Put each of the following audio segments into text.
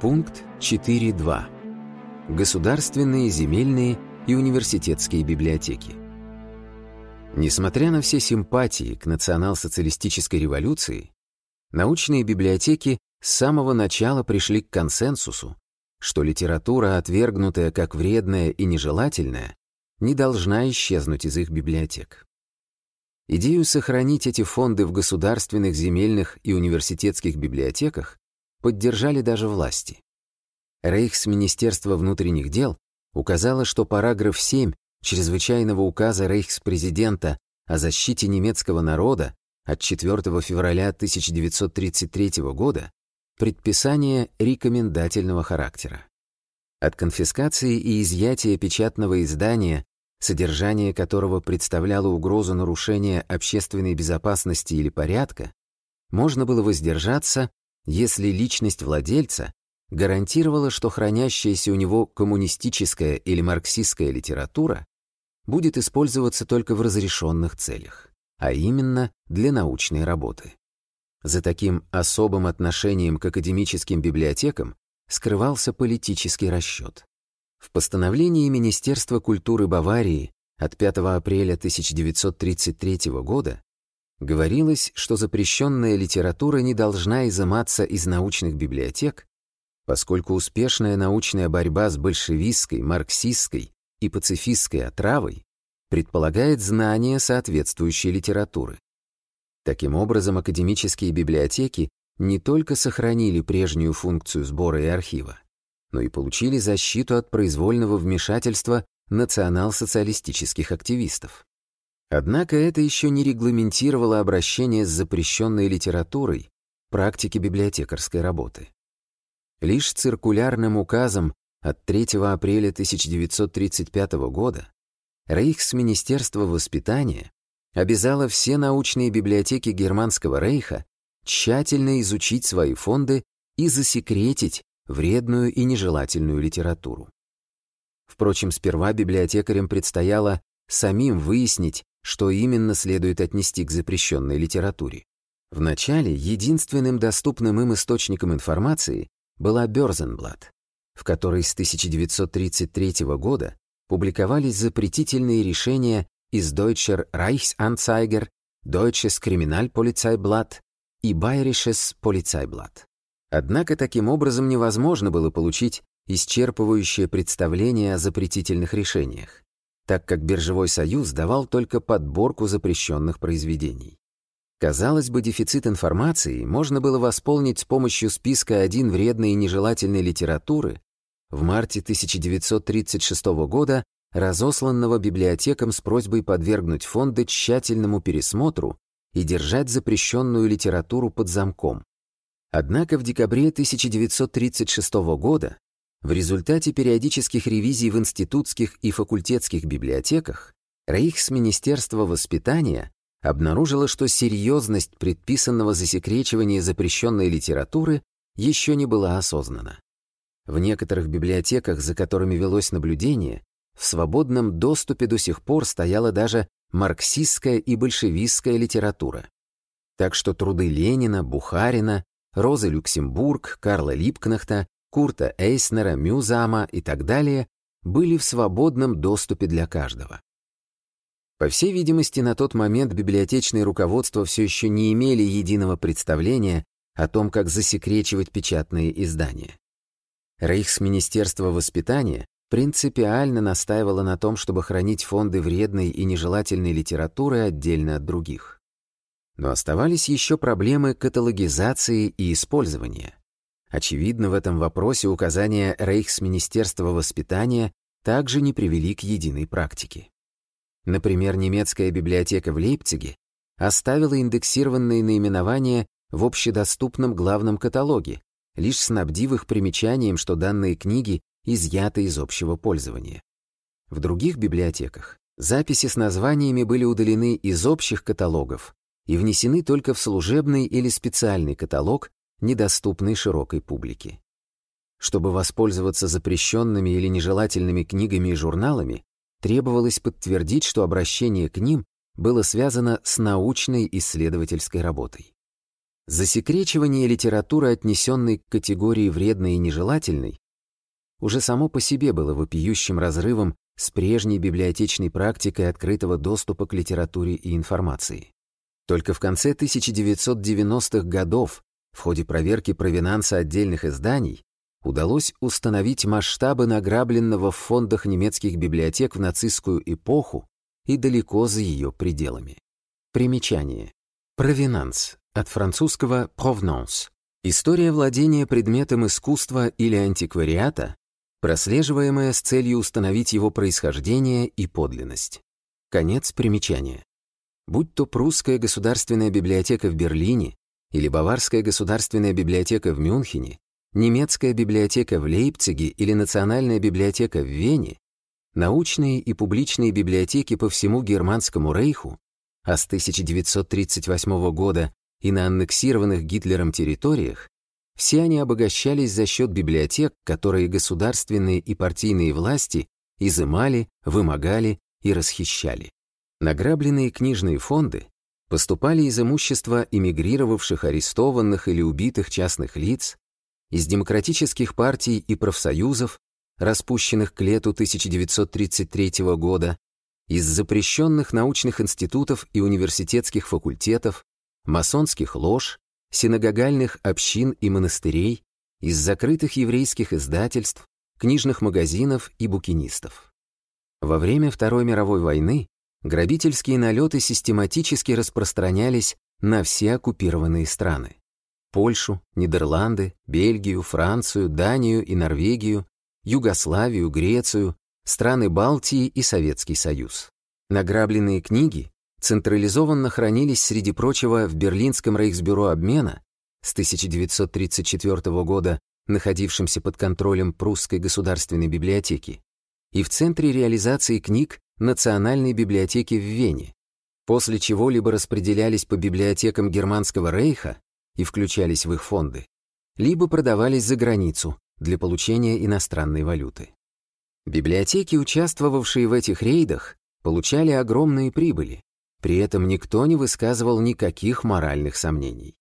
Пункт 4.2. Государственные, земельные и университетские библиотеки. Несмотря на все симпатии к национал-социалистической революции, научные библиотеки с самого начала пришли к консенсусу, что литература, отвергнутая как вредная и нежелательная, не должна исчезнуть из их библиотек. Идею сохранить эти фонды в государственных, земельных и университетских библиотеках поддержали даже власти. Рейхсминистерство внутренних дел указало, что параграф 7 чрезвычайного указа рейхспрезидента о защите немецкого народа от 4 февраля 1933 года предписание рекомендательного характера. От конфискации и изъятия печатного издания, содержание которого представляло угрозу нарушения общественной безопасности или порядка, можно было воздержаться, если личность владельца гарантировала, что хранящаяся у него коммунистическая или марксистская литература будет использоваться только в разрешенных целях, а именно для научной работы. За таким особым отношением к академическим библиотекам скрывался политический расчет. В постановлении Министерства культуры Баварии от 5 апреля 1933 года говорилось, что запрещенная литература не должна изыматься из научных библиотек, поскольку успешная научная борьба с большевистской, марксистской и пацифистской отравой предполагает знание соответствующей литературы. Таким образом, академические библиотеки не только сохранили прежнюю функцию сбора и архива, но и получили защиту от произвольного вмешательства национал-социалистических активистов. Однако это еще не регламентировало обращение с запрещенной литературой практики библиотекарской работы. Лишь циркулярным указом от 3 апреля 1935 года Рейхсминистерство воспитания обязало все научные библиотеки Германского рейха тщательно изучить свои фонды и засекретить вредную и нежелательную литературу. Впрочем, сперва библиотекарям предстояло самим выяснить, что именно следует отнести к запрещенной литературе. Вначале единственным доступным им источником информации была Бёрзенблат, в которой с 1933 года публиковались запретительные решения из Deutscher Reichsanzeiger, Deutsches Kriminalpolizeiblatt и Bayerisches Polizeiblatt. Однако таким образом невозможно было получить исчерпывающее представление о запретительных решениях так как Биржевой союз давал только подборку запрещенных произведений. Казалось бы, дефицит информации можно было восполнить с помощью списка «Один вредной и нежелательной литературы» в марте 1936 года, разосланного библиотекам с просьбой подвергнуть фонды тщательному пересмотру и держать запрещенную литературу под замком. Однако в декабре 1936 года в результате периодических ревизий в институтских и факультетских библиотеках Рейхсминистерство воспитания обнаружило, что серьезность предписанного засекречивания запрещенной литературы еще не была осознана. В некоторых библиотеках, за которыми велось наблюдение, в свободном доступе до сих пор стояла даже марксистская и большевистская литература. Так что труды Ленина, Бухарина, Розы Люксембург, Карла Липкнахта Курта Эйснера, Мюзама и так далее были в свободном доступе для каждого. По всей видимости, на тот момент библиотечные руководства все еще не имели единого представления о том, как засекречивать печатные издания. Рейхсминистерство воспитания принципиально настаивало на том, чтобы хранить фонды вредной и нежелательной литературы отдельно от других. Но оставались еще проблемы каталогизации и использования. Очевидно, в этом вопросе указания Рейхсминистерства воспитания также не привели к единой практике. Например, немецкая библиотека в Лейпциге оставила индексированные наименования в общедоступном главном каталоге, лишь снабдив их примечанием, что данные книги изъяты из общего пользования. В других библиотеках записи с названиями были удалены из общих каталогов и внесены только в служебный или специальный каталог, недоступный широкой публике. Чтобы воспользоваться запрещенными или нежелательными книгами и журналами, требовалось подтвердить, что обращение к ним было связано с научной исследовательской работой. Засекречивание литературы, отнесенной к категории вредной и нежелательной, уже само по себе было вопиющим разрывом с прежней библиотечной практикой открытого доступа к литературе и информации. Только в конце 1990-х годов в ходе проверки провинанса отдельных изданий удалось установить масштабы награбленного в фондах немецких библиотек в нацистскую эпоху и далеко за ее пределами. Примечание. Провинанс от французского provenance. История владения предметом искусства или антиквариата, прослеживаемая с целью установить его происхождение и подлинность. Конец примечания. Будь то Прусская государственная библиотека в Берлине или Баварская государственная библиотека в Мюнхене, немецкая библиотека в Лейпциге или Национальная библиотека в Вене, научные и публичные библиотеки по всему Германскому рейху, а с 1938 года и на аннексированных Гитлером территориях, все они обогащались за счет библиотек, которые государственные и партийные власти изымали, вымогали и расхищали. Награбленные книжные фонды поступали из имущества эмигрировавших, арестованных или убитых частных лиц, из демократических партий и профсоюзов, распущенных к лету 1933 года, из запрещенных научных институтов и университетских факультетов, масонских лож, синагогальных общин и монастырей, из закрытых еврейских издательств, книжных магазинов и букинистов. Во время Второй мировой войны грабительские налеты систематически распространялись на все оккупированные страны. Польшу, Нидерланды, Бельгию, Францию, Данию и Норвегию, Югославию, Грецию, страны Балтии и Советский Союз. Награбленные книги централизованно хранились, среди прочего, в Берлинском рейхсбюро обмена с 1934 года, находившемся под контролем Прусской государственной библиотеки, и в Центре реализации книг Национальной библиотеки в Вене, после чего либо распределялись по библиотекам Германского рейха и включались в их фонды, либо продавались за границу для получения иностранной валюты. Библиотеки, участвовавшие в этих рейдах, получали огромные прибыли, при этом никто не высказывал никаких моральных сомнений.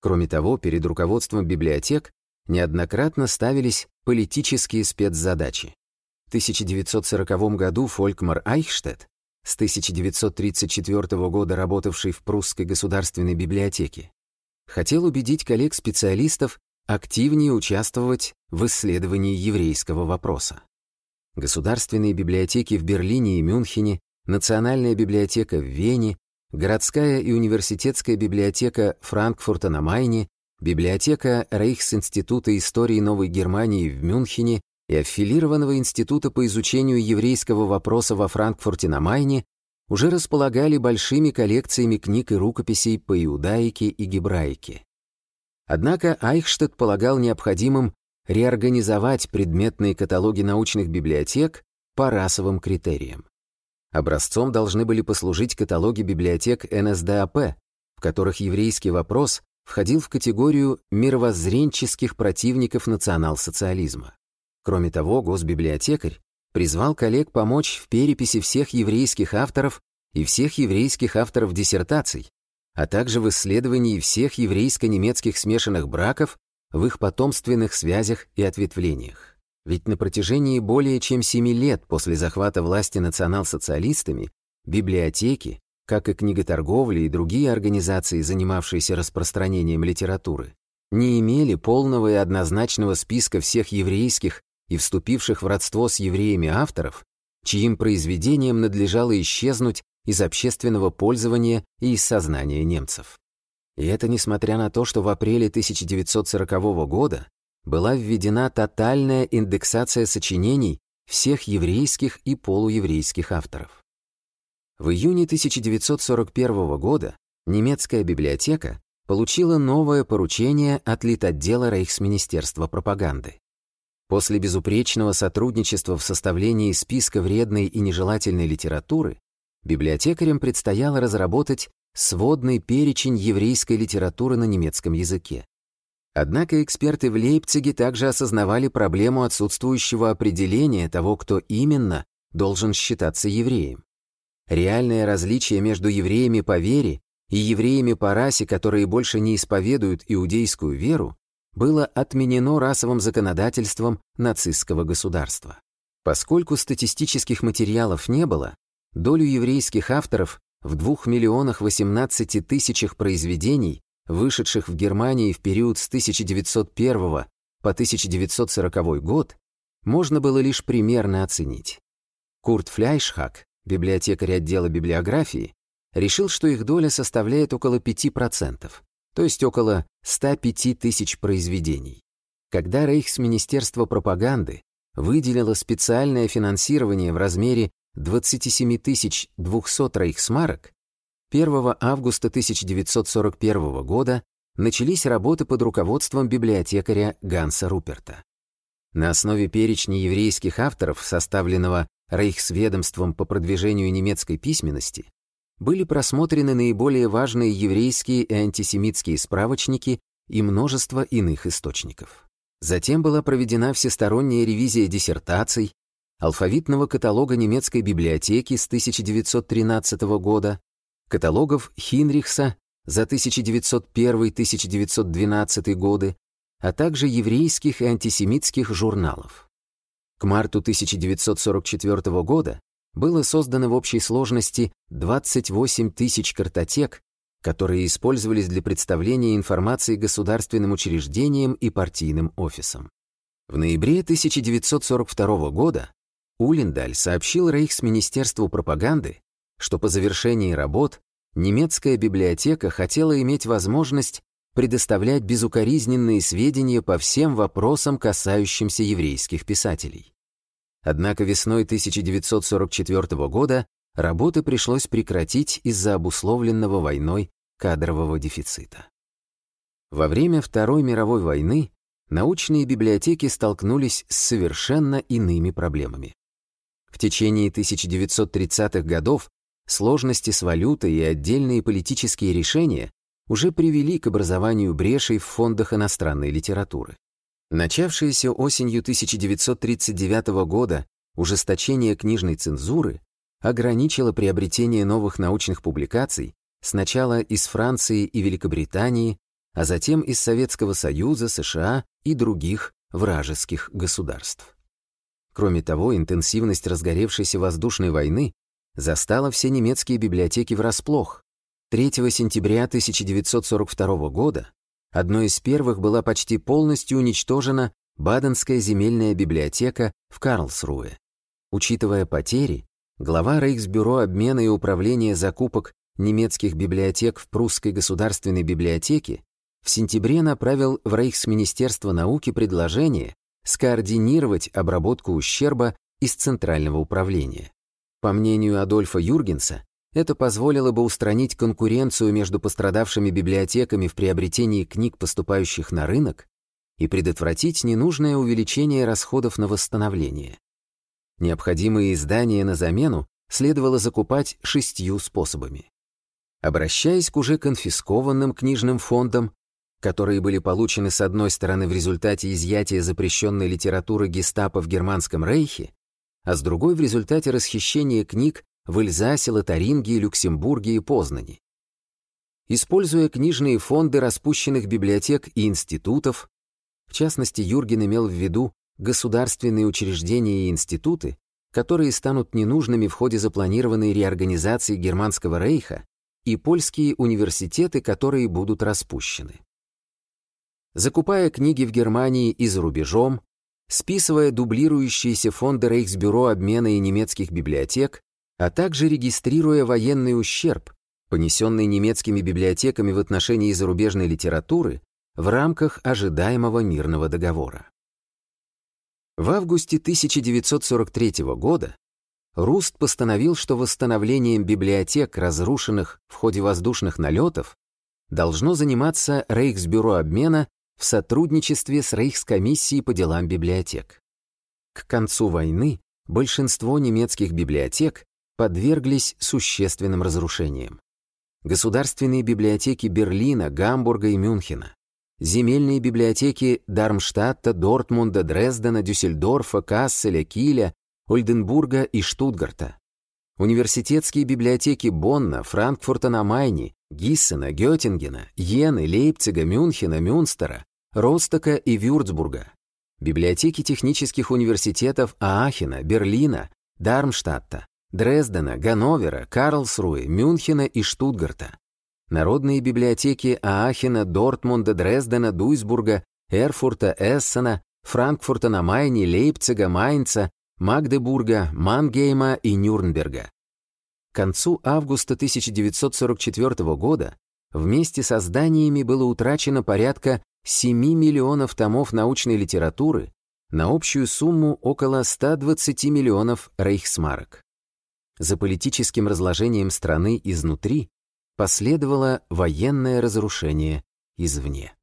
Кроме того, перед руководством библиотек неоднократно ставились политические спецзадачи. В 1940 году Фолькмар Айхштедт, с 1934 года работавший в Прусской государственной библиотеке, хотел убедить коллег-специалистов активнее участвовать в исследовании еврейского вопроса. Государственные библиотеки в Берлине и Мюнхене Национальная библиотека в Вене, городская и университетская библиотека Франкфурта на Майне, библиотека Рейхсинститута истории Новой Германии в Мюнхене и аффилированного института по изучению еврейского вопроса во Франкфурте на Майне уже располагали большими коллекциями книг и рукописей по иудаике и гебраике. Однако Айхштедт полагал необходимым реорганизовать предметные каталоги научных библиотек по расовым критериям. Образцом должны были послужить каталоги библиотек НСДАП, в которых еврейский вопрос входил в категорию мировоззренческих противников национал-социализма. Кроме того, госбиблиотекарь призвал коллег помочь в переписи всех еврейских авторов и всех еврейских авторов диссертаций, а также в исследовании всех еврейско-немецких смешанных браков в их потомственных связях и ответвлениях. Ведь на протяжении более чем семи лет после захвата власти национал-социалистами библиотеки, как и книготорговли и другие организации, занимавшиеся распространением литературы, не имели полного и однозначного списка всех еврейских и вступивших в родство с евреями авторов, чьим произведениям надлежало исчезнуть из общественного пользования и из сознания немцев. И это несмотря на то, что в апреле 1940 года была введена тотальная индексация сочинений всех еврейских и полуеврейских авторов. В июне 1941 года немецкая библиотека получила новое поручение от Литотдела Рейхсминистерства пропаганды. После безупречного сотрудничества в составлении списка вредной и нежелательной литературы библиотекарям предстояло разработать сводный перечень еврейской литературы на немецком языке. Однако эксперты в Лейпциге также осознавали проблему отсутствующего определения того, кто именно должен считаться евреем. Реальное различие между евреями по вере и евреями по расе, которые больше не исповедуют иудейскую веру, было отменено расовым законодательством нацистского государства. Поскольку статистических материалов не было, долю еврейских авторов в 2 миллионах 18 тысячах произведений, вышедших в Германии в период с 1901 по 1940 год, можно было лишь примерно оценить. Курт Фляйшхак, библиотекарь отдела библиографии, решил, что их доля составляет около 5%, то есть около 105 тысяч произведений. Когда Рейхсминистерство пропаганды выделило специальное финансирование в размере 27 200 рейхсмарок, 1 августа 1941 года начались работы под руководством библиотекаря Ганса Руперта. На основе перечня еврейских авторов, составленного Рейхсведомством по продвижению немецкой письменности, были просмотрены наиболее важные еврейские и антисемитские справочники и множество иных источников. Затем была проведена всесторонняя ревизия диссертаций, алфавитного каталога немецкой библиотеки с 1913 года, каталогов Хинрихса за 1901-1912 годы, а также еврейских и антисемитских журналов. К марту 1944 года было создано в общей сложности 28 тысяч картотек, которые использовались для представления информации государственным учреждениям и партийным офисам. В ноябре 1942 года Улиндаль сообщил Рейхсминистерству пропаганды, что по завершении работ немецкая библиотека хотела иметь возможность предоставлять безукоризненные сведения по всем вопросам, касающимся еврейских писателей. Однако весной 1944 года работы пришлось прекратить из-за обусловленного войной кадрового дефицита. Во время Второй мировой войны научные библиотеки столкнулись с совершенно иными проблемами. В течение 1930-х годов сложности с валютой и отдельные политические решения уже привели к образованию брешей в фондах иностранной литературы. Начавшееся осенью 1939 года ужесточение книжной цензуры ограничило приобретение новых научных публикаций сначала из Франции и Великобритании, а затем из Советского Союза, США и других вражеских государств. Кроме того, интенсивность разгоревшейся воздушной войны застала все немецкие библиотеки врасплох. 3 сентября 1942 года одной из первых была почти полностью уничтожена Баденская земельная библиотека в Карлсруэ. Учитывая потери, глава Рейхсбюро обмена и управления закупок немецких библиотек в Прусской государственной библиотеке в сентябре направил в Рейхсминистерство науки предложение скоординировать обработку ущерба из Центрального управления. По мнению Адольфа Юргенса, это позволило бы устранить конкуренцию между пострадавшими библиотеками в приобретении книг, поступающих на рынок, и предотвратить ненужное увеличение расходов на восстановление. Необходимые издания на замену следовало закупать шестью способами. Обращаясь к уже конфискованным книжным фондам, которые были получены с одной стороны в результате изъятия запрещенной литературы гестапо в Германском рейхе, а с другой в результате расхищения книг в Эльзасе, Лотарингии, Люксембурге и Познани. Используя книжные фонды распущенных библиотек и институтов, в частности, Юрген имел в виду государственные учреждения и институты, которые станут ненужными в ходе запланированной реорганизации Германского рейха, и польские университеты, которые будут распущены закупая книги в Германии и за рубежом, списывая дублирующиеся фонды Рейхсбюро обмена и немецких библиотек, а также регистрируя военный ущерб, понесенный немецкими библиотеками в отношении зарубежной литературы в рамках ожидаемого мирного договора. В августе 1943 года Руст постановил, что восстановлением библиотек, разрушенных в ходе воздушных налетов, должно заниматься Рейхсбюро обмена в сотрудничестве с Рейхскомиссией по делам библиотек. К концу войны большинство немецких библиотек подверглись существенным разрушениям. Государственные библиотеки Берлина, Гамбурга и Мюнхена, земельные библиотеки Дармштадта, Дортмунда, Дрездена, Дюссельдорфа, Касселя, Киля, Ольденбурга и Штутгарта, университетские библиотеки Бонна, Франкфурта на Майне, Гиссена, Геттингена, Йены, Лейпцига, Мюнхена, Мюнстера, Ростока и Вюрцбурга, библиотеки технических университетов Аахена, Берлина, Дармштадта, Дрездена, Ганновера, Карлсруэ, Мюнхена и Штутгарта, народные библиотеки Аахена, Дортмунда, Дрездена, Дуйсбурга, Эрфурта, Эссена, Франкфурта на Майне, Лейпцига, Майнца, Магдебурга, Мангейма и Нюрнберга. К концу августа 1944 года вместе со зданиями было утрачено порядка 7 миллионов томов научной литературы на общую сумму около 120 миллионов рейхсмарок. За политическим разложением страны изнутри последовало военное разрушение извне.